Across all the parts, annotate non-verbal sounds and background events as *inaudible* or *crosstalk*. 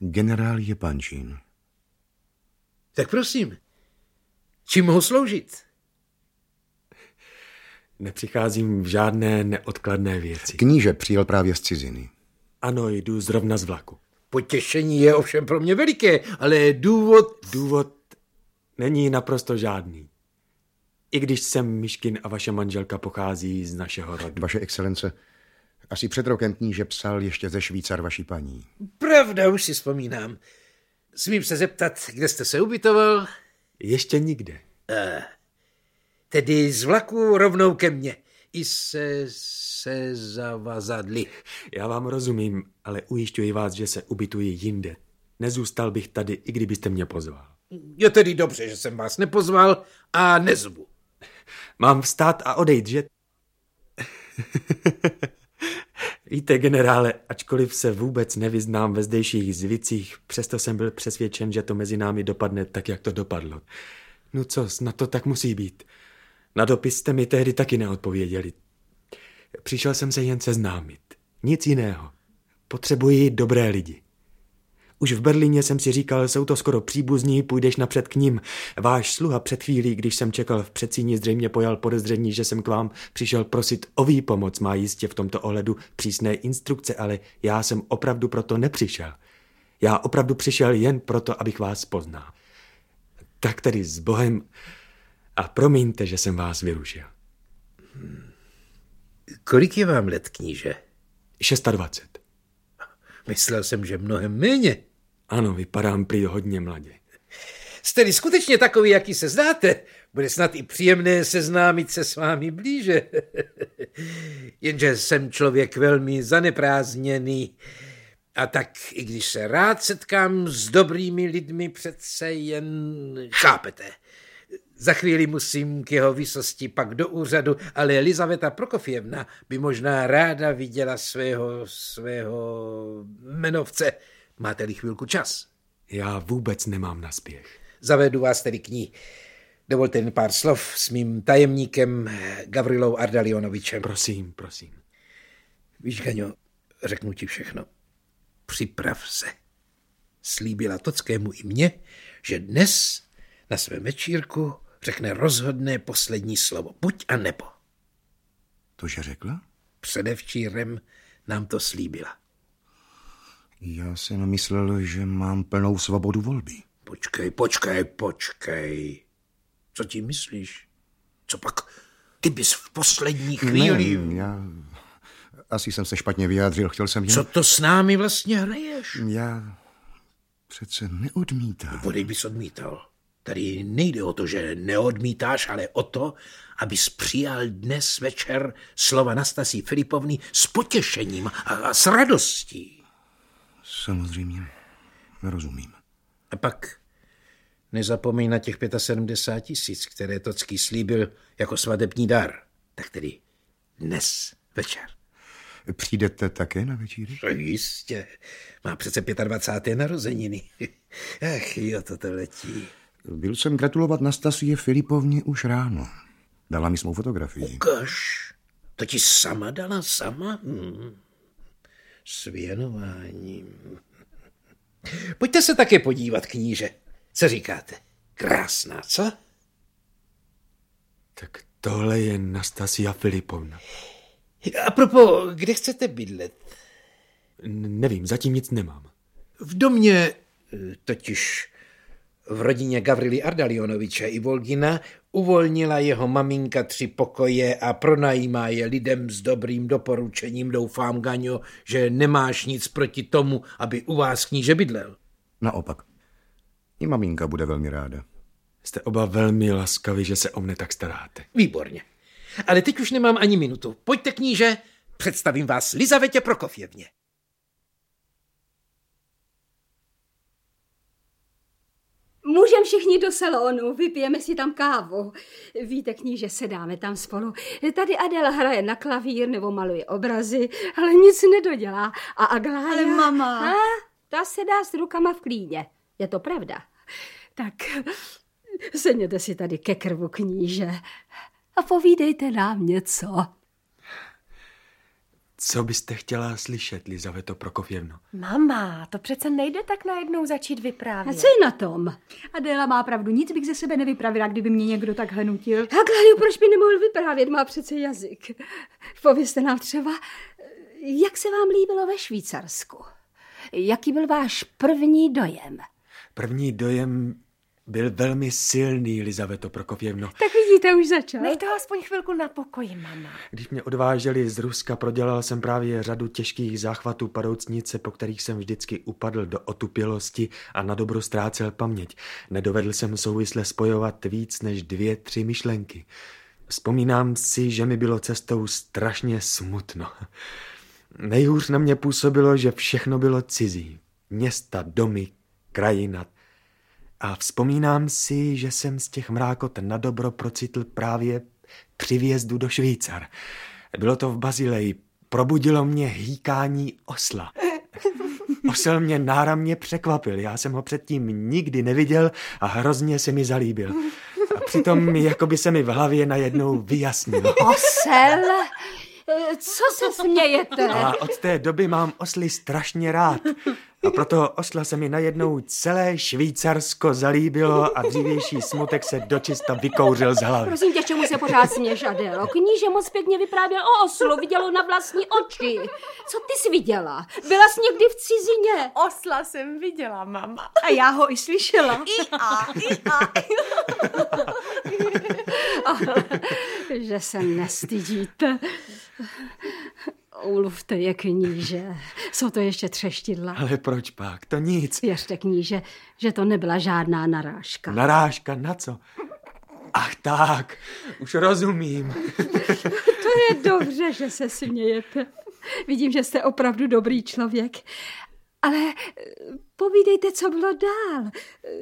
Generál je Pančín. Tak prosím, čím mohu sloužit? Nepřicházím v žádné neodkladné věci. Kníže přijel právě z ciziny. Ano, jdu zrovna z vlaku. Potěšení je ovšem pro mě veliké, ale důvod... Důvod není naprosto žádný. I když jsem Myškin a vaše manželka pochází z našeho rodu. Vaše excelence, asi před rokem kníže psal ještě ze Švýcar vaší paní. Pravda, už si vzpomínám. Smím se zeptat, kde jste se ubytoval? Ještě nikde. Uh, tedy z vlaku rovnou ke mně. I se, se zavazadli. Já vám rozumím, ale ujišťuji vás, že se ubytuji jinde. Nezůstal bych tady, i kdybyste mě pozval. Je tedy dobře, že jsem vás nepozval a nezvu. Mám vstát a odejít, že? *laughs* Víte, generále, ačkoliv se vůbec nevyznám ve zdejších zvicích, přesto jsem byl přesvědčen, že to mezi námi dopadne tak, jak to dopadlo. No co, na to tak musí být. Na dopis jste mi tehdy taky neodpověděli. Přišel jsem se jen seznámit. Nic jiného. Potřebuji dobré lidi. Už v Berlíně jsem si říkal, jsou to skoro příbuzní, půjdeš napřed k ním. Váš sluha před chvílí, když jsem čekal v předsíni, zřejmě pojal podezření, že jsem k vám přišel prosit o výpomoc. Má jistě v tomto ohledu přísné instrukce, ale já jsem opravdu proto nepřišel. Já opravdu přišel jen proto, abych vás poznal. Tak tedy s Bohem a promiňte, že jsem vás vyrušil. Kolik je vám let, kníže? 26. Myslel jsem, že mnohem méně. Ano, vypadám prý hodně mladě. Jste skutečně takový, jaký se zdáte. Bude snad i příjemné seznámit se s vámi blíže. *laughs* Jenže jsem člověk velmi zaneprázdněný. A tak, i když se rád setkám s dobrými lidmi, přece jen chápete. Za chvíli musím k jeho výsosti pak do úřadu, ale Elizaveta Prokofjevna by možná ráda viděla svého, svého jmenovce. Máte-li chvilku čas? Já vůbec nemám na spěch. Zavedu vás tedy k ní. Dovolte jen pár slov s mým tajemníkem Gavrilou Ardalionovičem. Prosím, prosím. Víš, Gaňo, řeknu ti všechno. Připrav se. Slíbila Tockému i mně, že dnes na svém večírku řekne rozhodné poslední slovo. Buď a nebo. Tože řekla? Předevčírem nám to slíbila. Já jsem myslel, že mám plnou svobodu volby. Počkej, počkej, počkej. Co ti myslíš? Co pak? Ty bys v poslední chvíli... Ne, já... Asi jsem se špatně vyjádřil, chtěl jsem jen... Co to s námi vlastně hraješ? Já přece neodmítám. Bodej bys odmítal. Tady nejde o to, že neodmítáš, ale o to, abys přijal dnes večer slova Nastasí Filipovny s potěšením a, a s radostí. Samozřejmě, rozumím. A pak nezapomeň na těch 75 tisíc, které Tocký slíbil jako svadební dar. Tak tedy dnes večer. Přijdete také na večíry? Jistě. Má přece 25. narozeniny. *laughs* Ach jo, to to letí. Byl jsem gratulovat Nastasie Filipovně už ráno. Dala mi svou fotografii. Ukaž. To ti sama dala sama? Hmm. S věnováním. Pojďte se také podívat, kníže. Co říkáte? Krásná, co? Tak tohle je Nastasia Filipovna. A propo, kde chcete bydlet? N- nevím, zatím nic nemám. V domě, totiž v rodině Gavrily Ardalionoviče i Volgina uvolnila jeho maminka tři pokoje a pronajímá je lidem s dobrým doporučením. Doufám, Gaňo, že nemáš nic proti tomu, aby u vás kníže bydlel. Naopak. I maminka bude velmi ráda. Jste oba velmi laskaví, že se o mne tak staráte. Výborně. Ale teď už nemám ani minutu. Pojďte, kníže, představím vás Lizavetě Prokofjevně. Můžeme všichni do salonu, vypijeme si tam kávu. Víte, kníže, sedáme tam spolu. Tady Adela hraje na klavír nebo maluje obrazy, ale nic nedodělá. A Aglája... Ale mama... A, ta sedá s rukama v klíně. Je to pravda. Tak sedněte si tady ke krvu, kníže. A povídejte nám něco. Co byste chtěla slyšet, Lizaveto Prokofjevno? Mama, to přece nejde tak najednou začít A vyprávět. co je na tom? Adéla má pravdu, nic bych ze sebe nevypravila, kdyby mě někdo takhle nutil. A Claudio, proč by nemohl vyprávět? Má přece jazyk. Povězte nám třeba, jak se vám líbilo ve Švýcarsku? Jaký byl váš první dojem? První dojem byl velmi silný, Lizaveto Prokofjevno. Tak vidíte, už začal. Nech to aspoň chvilku na pokoji, mama. Když mě odváželi z Ruska, prodělal jsem právě řadu těžkých záchvatů padoucnice, po kterých jsem vždycky upadl do otupělosti a na dobro ztrácel paměť. Nedovedl jsem souvisle spojovat víc než dvě, tři myšlenky. Vzpomínám si, že mi bylo cestou strašně smutno. Nejhůř na mě působilo, že všechno bylo cizí. Města, domy, krajina. A vzpomínám si, že jsem z těch mrákot na dobro procitl právě při vjezdu do Švýcar. Bylo to v Bazileji. Probudilo mě hýkání osla. *laughs* Osel mě náramně překvapil. Já jsem ho předtím nikdy neviděl a hrozně se mi zalíbil. A přitom jako by se mi v hlavě najednou vyjasnilo. Osel? Co se smějete? A od té doby mám osly strašně rád. A proto osla se mi najednou celé Švýcarsko zalíbilo a dřívější smutek se dočista vykouřil z hlavy. Prosím tě, čemu se pořád směš, Adélo? Kníže moc pěkně vyprávěl o oslu, vidělo na vlastní oči. Co ty jsi viděla? Byla jsi někdy v cizině? Osla jsem viděla, mama. A já ho i slyšela. I a, i a. *laughs* Že se nestydíte. Umluvte je, kníže. Jsou to ještě třeštidla. Ale proč pak? To nic. Věřte, kníže, že to nebyla žádná narážka. Narážka na co? Ach tak, už rozumím. *laughs* To je dobře, že se smějete. Vidím, že jste opravdu dobrý člověk. Ale povídejte, co bylo dál.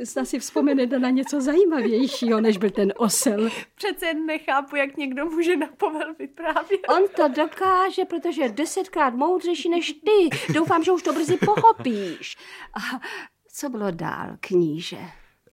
Snad si vzpomenete na něco zajímavějšího, než byl ten osel. Přece nechápu, jak někdo může na povel vyprávět. On to dokáže, protože je desetkrát moudřejší než ty. Doufám, že už to brzy pochopíš. A co bylo dál, kníže?